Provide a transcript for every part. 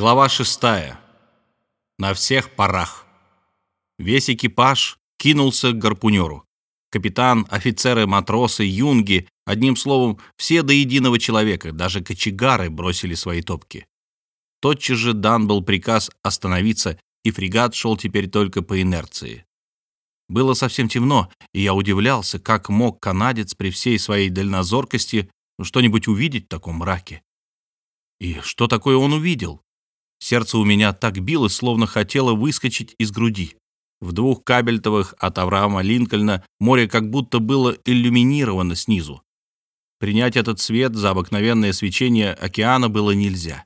Глава шестая. На всех парах. Весь экипаж кинулся к гарпунеру. Капитан, офицеры, матросы, юнги, одним словом, все до единого человека, даже кочегары бросили свои топки. Тотчас же дан был приказ остановиться, и фрегат шел теперь только по инерции. Было совсем темно, и я удивлялся, как мог канадец при всей своей дальнозоркости что-нибудь увидеть в таком мраке. И что такое он увидел? Сердце у меня так билось, словно хотело выскочить из груди. В двух кабельтовых от Авраама Линкольна море как будто было иллюминировано снизу. Принять этот свет за обыкновенное свечение океана было нельзя.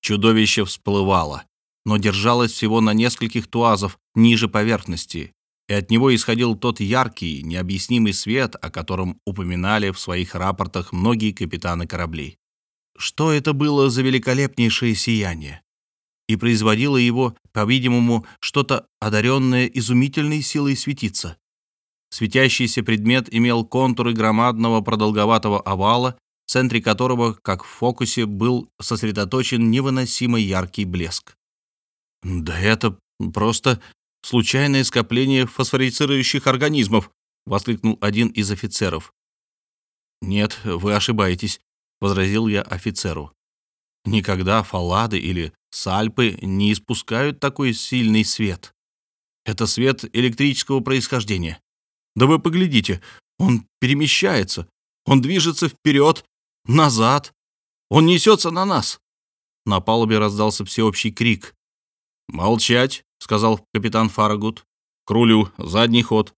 Чудовище всплывало, но держалось всего на нескольких туазов ниже поверхности, и от него исходил тот яркий, необъяснимый свет, о котором упоминали в своих рапортах многие капитаны кораблей. Что это было за великолепнейшее сияние? И производило его, по-видимому, что-то одаренное изумительной силой светиться. Светящийся предмет имел контуры громадного продолговатого овала, в центре которого, как в фокусе, был сосредоточен невыносимо яркий блеск. «Да это просто случайное скопление фосфорицирующих организмов», — воскликнул один из офицеров. «Нет, вы ошибаетесь», — возразил я офицеру. «Никогда фаллады или сальпы не испускают такой сильный свет. Это свет электрического происхождения. Да вы поглядите, он перемещается, он движется вперед, назад, он несется на нас». На палубе раздался всеобщий крик. «Молчать!» — сказал капитан Фарагут. «К рулю, задний ход».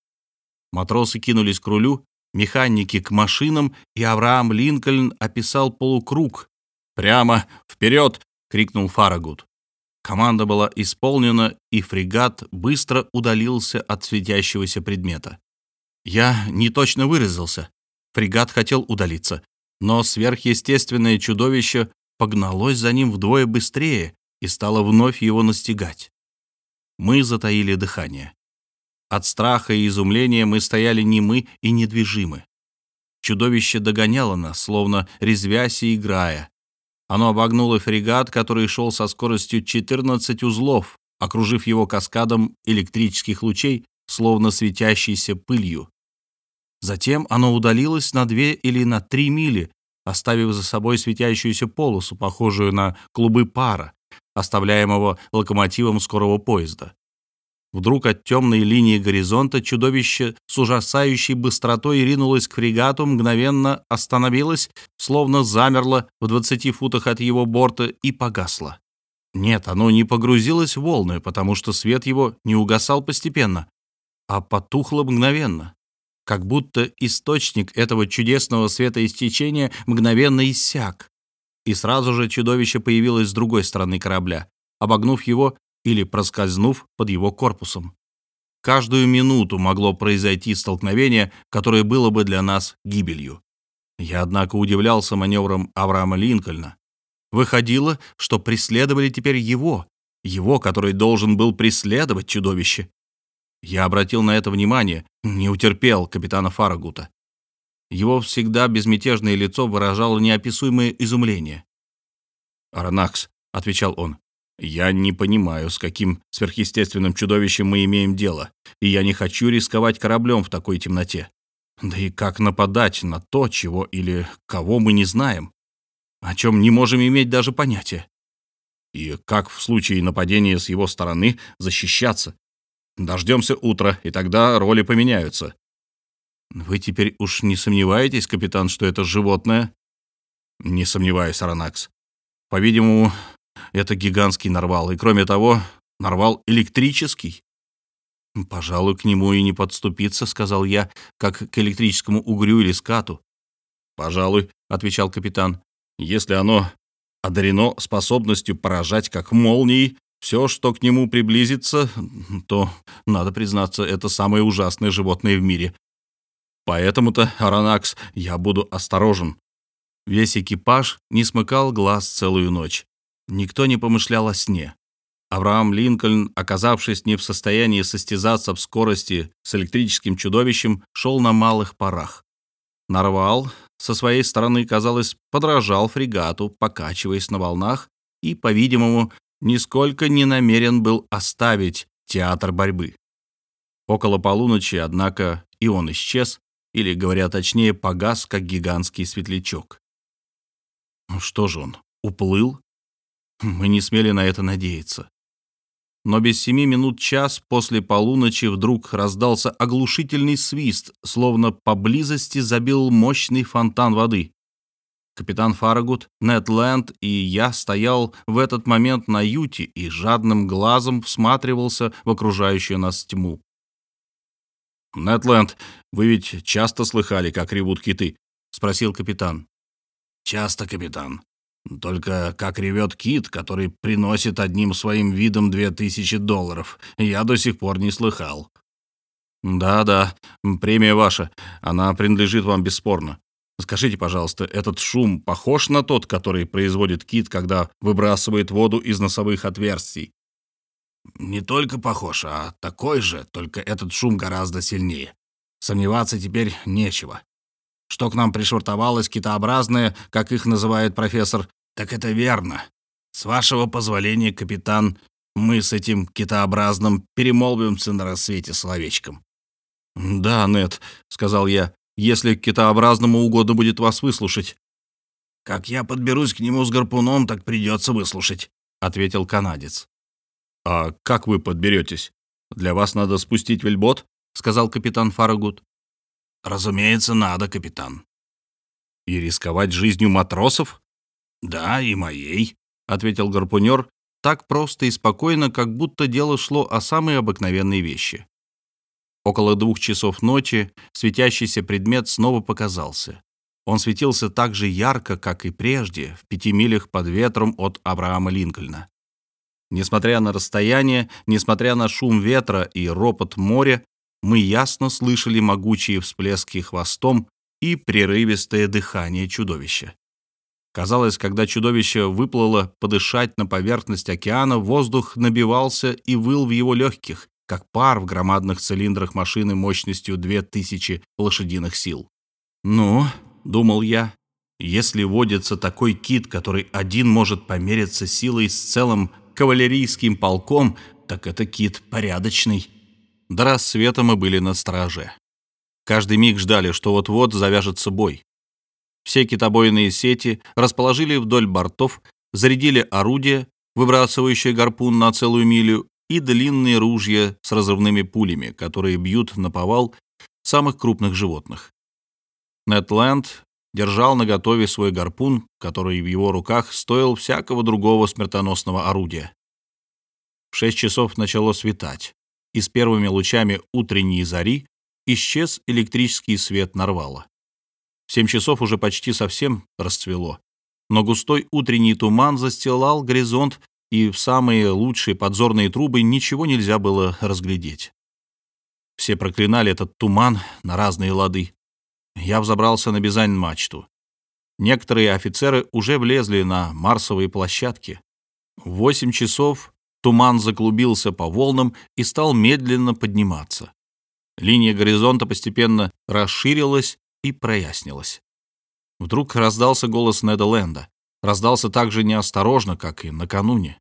Матросы кинулись к рулю, механики к машинам, и Авраам Линкольн описал полукруг. «Прямо, вперед!» — крикнул Фарагут. Команда была исполнена, и фрегат быстро удалился от светящегося предмета. Я не точно выразился. Фрегат хотел удалиться, но сверхъестественное чудовище погналось за ним вдвое быстрее и стало вновь его настигать. Мы затаили дыхание. От страха и изумления мы стояли немы и недвижимы. Чудовище догоняло нас, словно резвясь и играя. Оно обогнуло фрегат, который шел со скоростью 14 узлов, окружив его каскадом электрических лучей, словно светящейся пылью. Затем оно удалилось на две или на три мили, оставив за собой светящуюся полосу, похожую на клубы пара, оставляемого локомотивом скорого поезда. Вдруг от темной линии горизонта чудовище с ужасающей быстротой ринулось к фрегату, мгновенно остановилось, словно замерло в 20 футах от его борта и погасло. Нет, оно не погрузилось в волны, потому что свет его не угасал постепенно, а потухло мгновенно, как будто источник этого чудесного светоистечения мгновенно иссяк. И сразу же чудовище появилось с другой стороны корабля, обогнув его или проскользнув под его корпусом. Каждую минуту могло произойти столкновение, которое было бы для нас гибелью. Я, однако, удивлялся маневрам Авраама Линкольна. Выходило, что преследовали теперь его, его, который должен был преследовать чудовище. Я обратил на это внимание, не утерпел капитана Фарагута. Его всегда безмятежное лицо выражало неописуемое изумление. «Аронакс», — отвечал он, — «я не понимаю, с каким сверхъестественным чудовищем мы имеем дело, и я не хочу рисковать кораблем в такой темноте. Да и как нападать на то, чего или кого мы не знаем, о чем не можем иметь даже понятия? И как в случае нападения с его стороны защищаться? Дождемся утра, и тогда роли поменяются. «Вы теперь уж не сомневаетесь, капитан, что это животное?» «Не сомневаюсь, Аронакс. По-видимому, это гигантский нарвал, и кроме того, нарвал электрический». «Пожалуй, к нему и не подступиться», — сказал я, как к электрическому угрю или скату. «Пожалуй», — отвечал капитан, — «если оно одарено способностью поражать как молнией, все, что к нему приблизится, то, надо признаться, это самое ужасное животное в мире. Поэтому-то, Аронакс, я буду осторожен. Весь экипаж не смыкал глаз целую ночь. Никто не помышлял о сне. Авраам Линкольн, оказавшись не в состоянии состязаться в скорости с электрическим чудовищем, шел на малых парах. Нарвал со своей стороны, казалось, подражал фрегату, покачиваясь на волнах и, по-видимому, нисколько не намерен был оставить театр борьбы. Около полуночи, однако, и он исчез, или, говоря точнее, погас, как гигантский светлячок. Ну что же он, уплыл? Мы не смели на это надеяться. Но без семи минут час после полуночи вдруг раздался оглушительный свист, словно поблизости забил мощный фонтан воды. Капитан Фарагут, Нед Ленд и я стоял в этот момент на юте и жадным глазом всматривался в окружающую нас тьму. «Нед Ленд, вы ведь часто слыхали, как ревут киты?» — спросил капитан. «Часто, капитан. Только как ревет кит, который приносит одним своим видом две тысячи долларов, я до сих пор не слыхал». «Да-да, премия ваша. Она принадлежит вам бесспорно. Скажите, пожалуйста, этот шум похож на тот, который производит кит, когда выбрасывает воду из носовых отверстий?» «Не только похож, а такой же, только этот шум гораздо сильнее. Сомневаться теперь нечего. Что к нам пришвартовалось китообразное, как их называет профессор, так это верно. С вашего позволения, капитан, мы с этим китообразным перемолвимся на рассвете словечком». «Да, Нет, сказал я, — «если китообразному угодно будет вас выслушать». «Как я подберусь к нему с гарпуном, так придется выслушать», — ответил канадец. «А как вы подберетесь? Для вас надо спустить вельбот?» — сказал капитан Фарагут. «Разумеется, надо, капитан». «И рисковать жизнью матросов?» «Да, и моей», — ответил гарпунер, так просто и спокойно, как будто дело шло о самой обыкновенной вещи. Около двух часов ночи светящийся предмет снова показался. Он светился так же ярко, как и прежде, в пяти милях под ветром от Абрахама Линкольна. Несмотря на расстояние, несмотря на шум ветра и ропот моря, мы ясно слышали могучие всплески хвостом и прерывистое дыхание чудовища. Казалось, когда чудовище выплыло подышать на поверхность океана, воздух набивался и выл в его легких, как пар в громадных цилиндрах машины мощностью 2000 лошадиных сил. «Ну», — думал я, — «если водится такой кит, который один может помериться силой с целым кавалерийским полком, так это кит порядочный». До рассвета мы были на страже. Каждый миг ждали, что вот-вот завяжется бой. Все китобойные сети расположили вдоль бортов, зарядили орудия, выбрасывающие гарпун на целую милю, и длинные ружья с разрывными пулями, которые бьют на повал самых крупных животных. Нетленд держал наготове свой гарпун, который в его руках стоил всякого другого смертоносного орудия. В шесть часов начало светать и с первыми лучами утренней зари исчез электрический свет Нарвала. В семь часов уже почти совсем расцвело, но густой утренний туман застилал горизонт, и в самые лучшие подзорные трубы ничего нельзя было разглядеть. Все проклинали этот туман на разные лады. Я взобрался на Бизань-мачту. Некоторые офицеры уже влезли на марсовые площадки. В восемь часов Туман заклубился по волнам и стал медленно подниматься. Линия горизонта постепенно расширилась и прояснилась. Вдруг раздался голос Неда Ленда. Раздался так же неосторожно, как и накануне.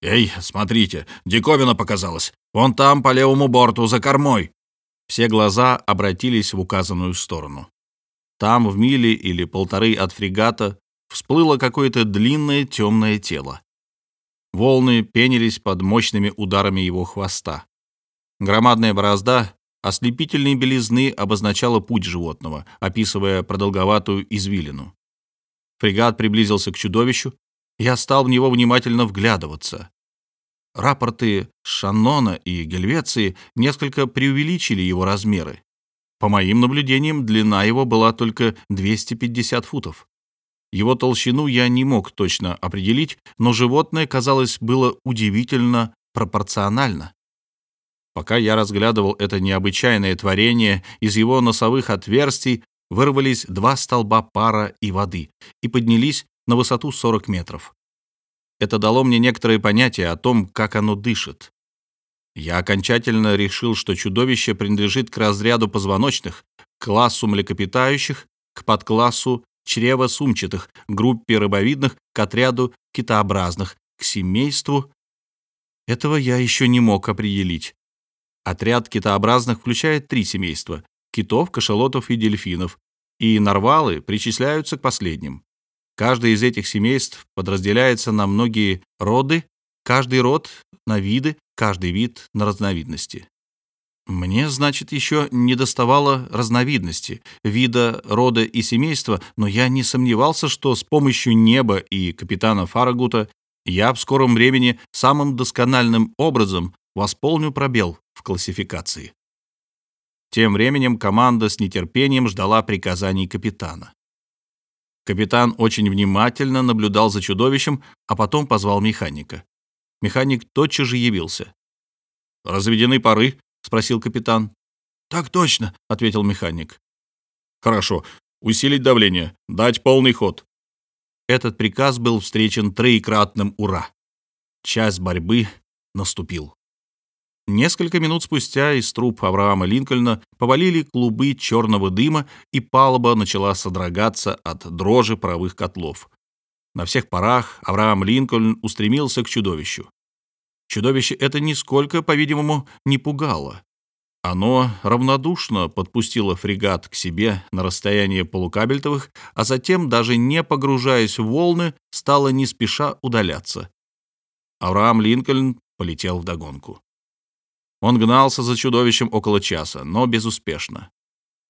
«Эй, смотрите, диковина показалась. Вон там, по левому борту, за кормой». Все глаза обратились в указанную сторону. Там, в миле или полторы от фрегата, всплыло какое-то длинное темное тело. Волны пенились под мощными ударами его хвоста. Громадная борозда ослепительной белизны обозначала путь животного, описывая продолговатую извилину. Фрегат приблизился к чудовищу, я стал в него внимательно вглядываться. Рапорты Шаннона и Гельвеции несколько преувеличили его размеры. По моим наблюдениям, длина его была только 250 футов. Его толщину я не мог точно определить, но животное, казалось, было удивительно пропорционально. Пока я разглядывал это необычайное творение, из его носовых отверстий вырвались два столба пара и воды и поднялись на высоту 40 метров. Это дало мне некоторое понятие о том, как оно дышит. Я окончательно решил, что чудовище принадлежит к разряду позвоночных, к классу млекопитающих, к подклассу чрево сумчатых, к группе рыбовидных, к отряду китообразных, к семейству. Этого я еще не мог определить. Отряд китообразных включает три семейства – китов, кашалотов и дельфинов, и нарвалы причисляются к последним. Каждый из этих семейств подразделяется на многие роды, каждый род – на виды, каждый вид – на разновидности. Мне, значит, еще не доставало разновидности, вида, рода и семейства, но я не сомневался, что с помощью неба и капитана Фарагута я в скором времени самым доскональным образом восполню пробел в классификации. Тем временем команда с нетерпением ждала приказаний капитана. Капитан очень внимательно наблюдал за чудовищем, а потом позвал механика. Механик тотчас же явился. «Разведены пары?» — спросил капитан. «Так точно», — ответил механик. «Хорошо. Усилить давление. Дать полный ход». Этот приказ был встречен троекратным «Ура!». Час борьбы наступил. Несколько минут спустя из труб Авраама Линкольна повалили клубы черного дыма, и палуба начала содрогаться от дрожи паровых котлов. На всех парах Авраам Линкольн устремился к чудовищу. Чудовище это нисколько, по-видимому, не пугало. Оно равнодушно подпустило фрегат к себе на расстояние полукабельтовых, а затем, даже не погружаясь в волны, стало не спеша удаляться. Авраам Линкольн полетел вдогонку. Он гнался за чудовищем около часа, но безуспешно.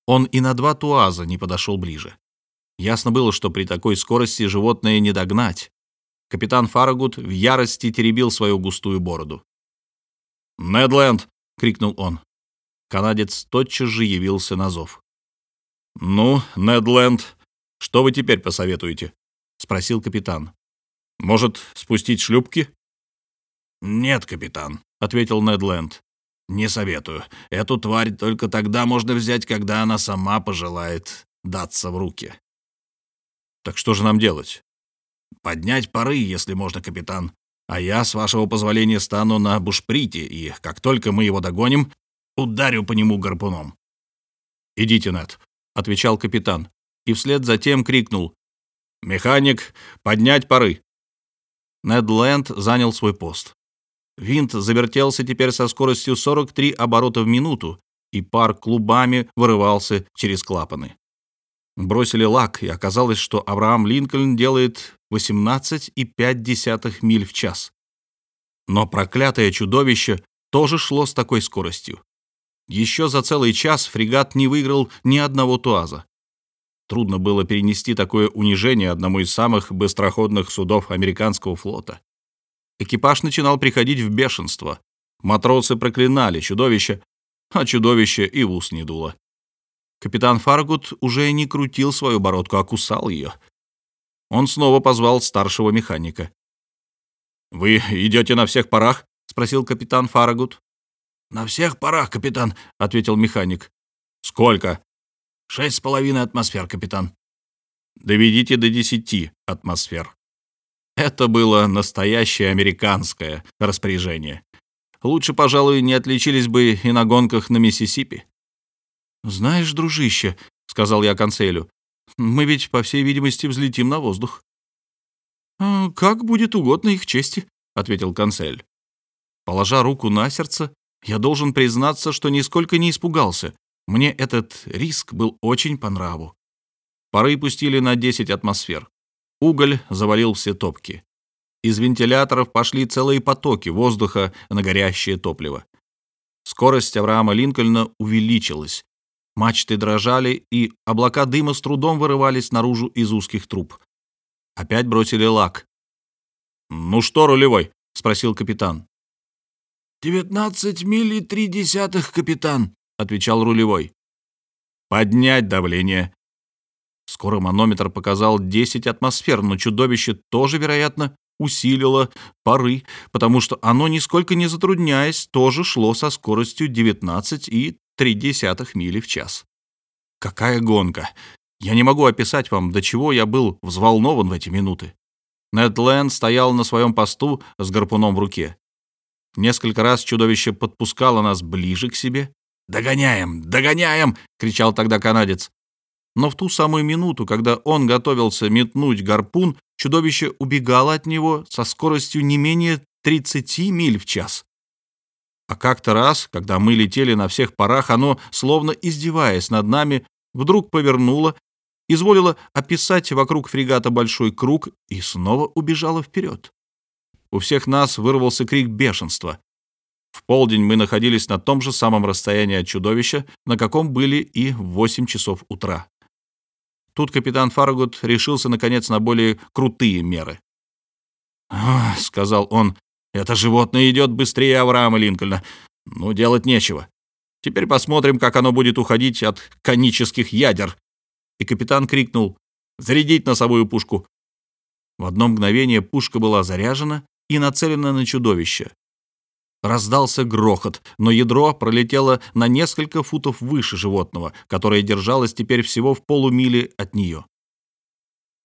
Он и на два туаза не подошел ближе. Ясно было, что при такой скорости животное не догнать. Капитан Фарагут в ярости теребил свою густую бороду. «Недленд!» — крикнул он. Канадец тотчас же явился на зов. «Ну, Недленд, что вы теперь посоветуете?» — спросил капитан. «Может, спустить шлюпки?» «Нет, капитан», — ответил Недленд. «Не советую. Эту тварь только тогда можно взять, когда она сама пожелает даться в руки». «Так что же нам делать?» Поднять пары, если можно, капитан. А я, с вашего позволения, стану на бушприте, и как только мы его догоним, ударю по нему гарпуном». «Идите, Нед», — отвечал капитан, и вслед за тем крикнул. «Механик, поднять пары!» Нед Ленд занял свой пост. Винт завертелся теперь со скоростью 43 оборота в минуту, и пар клубами вырывался через клапаны. Бросили лак, и оказалось, что Авраам Линкольн делает 18,5 миль в час. Но проклятое чудовище тоже шло с такой скоростью. Еще за целый час фрегат не выиграл ни одного туаза. Трудно было перенести такое унижение одному из самых быстроходных судов американского флота. Экипаж начинал приходить в бешенство. Матросы проклинали чудовище, а чудовище и в ус не дуло. Капитан Фаргут уже не крутил свою бородку, а кусал ее. Он снова позвал старшего механика. «Вы идете на всех парах?» — спросил капитан Фарагут. «На всех парах, капитан», — ответил механик. «Сколько?» «Шесть с половиной атмосфер, капитан». «Доведите до десяти атмосфер». Это было настоящее американское распоряжение. Лучше, пожалуй, не отличились бы и на гонках на Миссисипи. «Знаешь, дружище», — сказал я конселю, — «мы ведь, по всей видимости, взлетим на воздух». «А, «Как будет угодно их чести», — ответил консель. Положа руку на сердце, я должен признаться, что нисколько не испугался. Мне этот риск был очень по нраву. Пары пустили на 10 атмосфер. Уголь завалил все топки. Из вентиляторов пошли целые потоки воздуха на горящее топливо. Скорость Авраама Линкольна увеличилась. Мачты дрожали, и облака дыма с трудом вырывались наружу из узких труб. Опять бросили лак. «Ну что, рулевой?» — спросил капитан. «Девятнадцать миль и три десятых, капитан», — отвечал рулевой. «Поднять давление». Скоро манометр показал 10 атмосфер, но чудовище тоже, вероятно, усилило пары, потому что оно, нисколько не затрудняясь, тоже шло со скоростью 19 и три десятых мили в час. Какая гонка! Я не могу описать вам, до чего я был взволнован в эти минуты. Нед Ленд стоял на своем посту с гарпуном в руке. Несколько раз чудовище подпускало нас ближе к себе. «Догоняем! Догоняем!» — кричал тогда канадец. Но в ту самую минуту, когда он готовился метнуть гарпун, чудовище убегало от него со скоростью не менее 30 миль в час. А как-то раз, когда мы летели на всех парах, оно, словно издеваясь над нами, вдруг повернуло, изволило описать вокруг фрегата большой круг и снова убежало вперед. У всех нас вырвался крик бешенства. В полдень мы находились на том же самом расстоянии от чудовища, на каком были и в 8 часов утра. Тут капитан Фаргут решился, наконец, на более крутые меры. сказал он, — «это животное идет быстрее Авраама Линкольна. Ну, делать нечего. Теперь посмотрим, как оно будет уходить от конических ядер». И капитан крикнул «Зарядить носовую пушку!». В одно мгновение пушка была заряжена и нацелена на чудовище. Раздался грохот, но ядро пролетело на несколько футов выше животного, которое держалось теперь всего в полумиле от нее.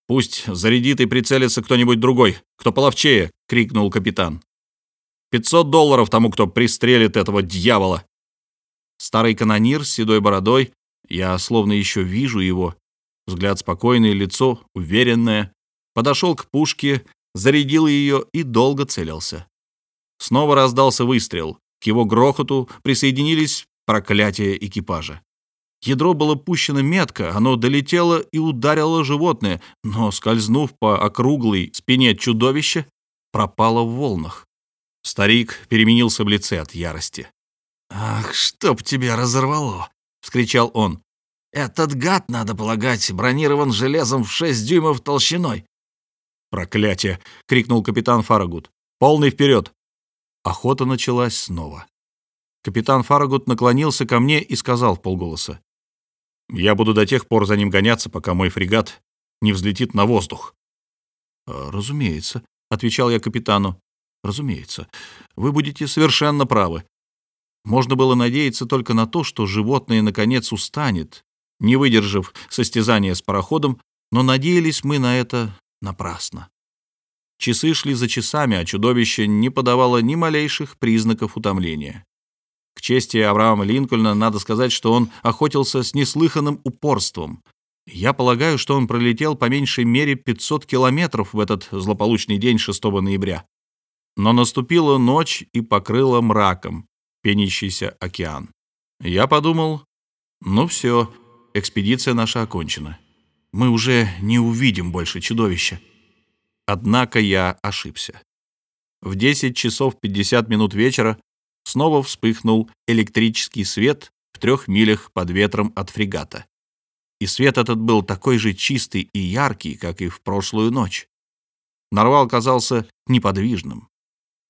«Пусть зарядит и прицелится кто-нибудь другой, кто половчее!» — крикнул капитан. «Пятьсот долларов тому, кто пристрелит этого дьявола!» Старый канонир с седой бородой, я словно еще вижу его, взгляд спокойный, лицо уверенное, подошел к пушке, зарядил ее и долго целился. Снова раздался выстрел. К его грохоту присоединились проклятия экипажа. Ядро было пущено метко, оно долетело и ударило животное, но, скользнув по округлой спине чудовища, пропало в волнах. Старик переменился в лице от ярости. «Ах, чтоб тебя разорвало!» — вскричал он. «Этот гад, надо полагать, бронирован железом в шесть дюймов толщиной». «Проклятие!» — крикнул капитан Фарагут. «Полный вперед! Охота началась снова. Капитан Фарагут наклонился ко мне и сказал полголоса. «Я буду до тех пор за ним гоняться, пока мой фрегат не взлетит на воздух». «Э, «Разумеется», — отвечал я капитану. «Разумеется. Вы будете совершенно правы. Можно было надеяться только на то, что животное наконец устанет, не выдержав состязания с пароходом, но надеялись мы на это напрасно. Часы шли за часами, а чудовище не подавало ни малейших признаков утомления. К чести Авраама Линкольна надо сказать, что он охотился с неслыханным упорством. Я полагаю, что он пролетел по меньшей мере 500 километров в этот злополучный день 6 ноября. Но наступила ночь и покрыла мраком пенящийся океан. Я подумал, ну все, экспедиция наша окончена. Мы уже не увидим больше чудовища. Однако я ошибся. В 10 часов 50 минут вечера снова вспыхнул электрический свет в трех милях под ветром от фрегата. И свет этот был такой же чистый и яркий, как и в прошлую ночь. Нарвал казался неподвижным.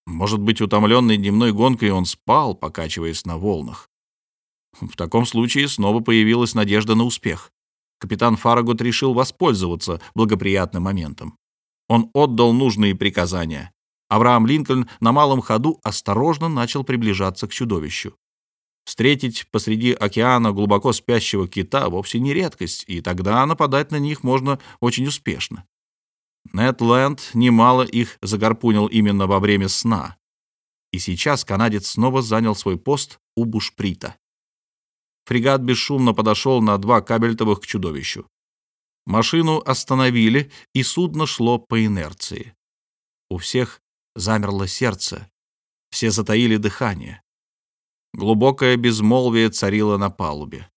Может быть, утомленный дневной гонкой он спал, покачиваясь на волнах. В таком случае снова появилась надежда на успех. Капитан Фарагут решил воспользоваться благоприятным моментом. Он отдал нужные приказания. Авраам Линкольн на малом ходу осторожно начал приближаться к чудовищу. Встретить посреди океана глубоко спящего кита вовсе не редкость, и тогда нападать на них можно очень успешно. Нед Ленд немало их загарпунил именно во время сна. И сейчас канадец снова занял свой пост у бушприта. Фрегат бесшумно подошел на два кабельтовых к чудовищу. Машину остановили, и судно шло по инерции. У всех замерло сердце, все затаили дыхание. Глубокое безмолвие царило на палубе.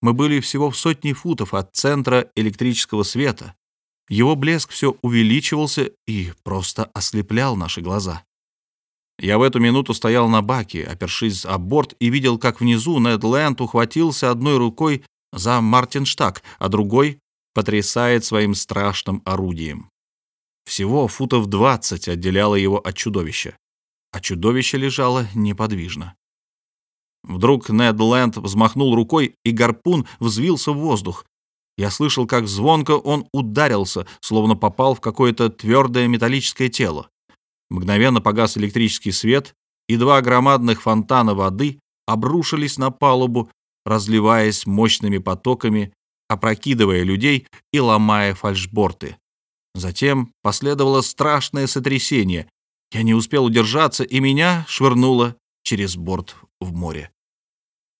Мы были всего в сотни футов от центра электрического света. Его блеск все увеличивался и просто ослеплял наши глаза. Я в эту минуту стоял на баке, опершись о борт, и видел, как внизу Нед Ленд ухватился одной рукой за Мартинштаг, а другой потрясает своим страшным орудием. Всего футов двадцать отделяло его от чудовища, а чудовище лежало неподвижно. Вдруг Нед Ленд взмахнул рукой, и гарпун взвился в воздух. Я слышал, как звонко он ударился, словно попал в какое-то твердое металлическое тело. Мгновенно погас электрический свет, и два громадных фонтана воды обрушились на палубу, разливаясь мощными потоками опрокидывая людей и ломая фальшборты. Затем последовало страшное сотрясение. Я не успел удержаться, и меня швырнуло через борт в море.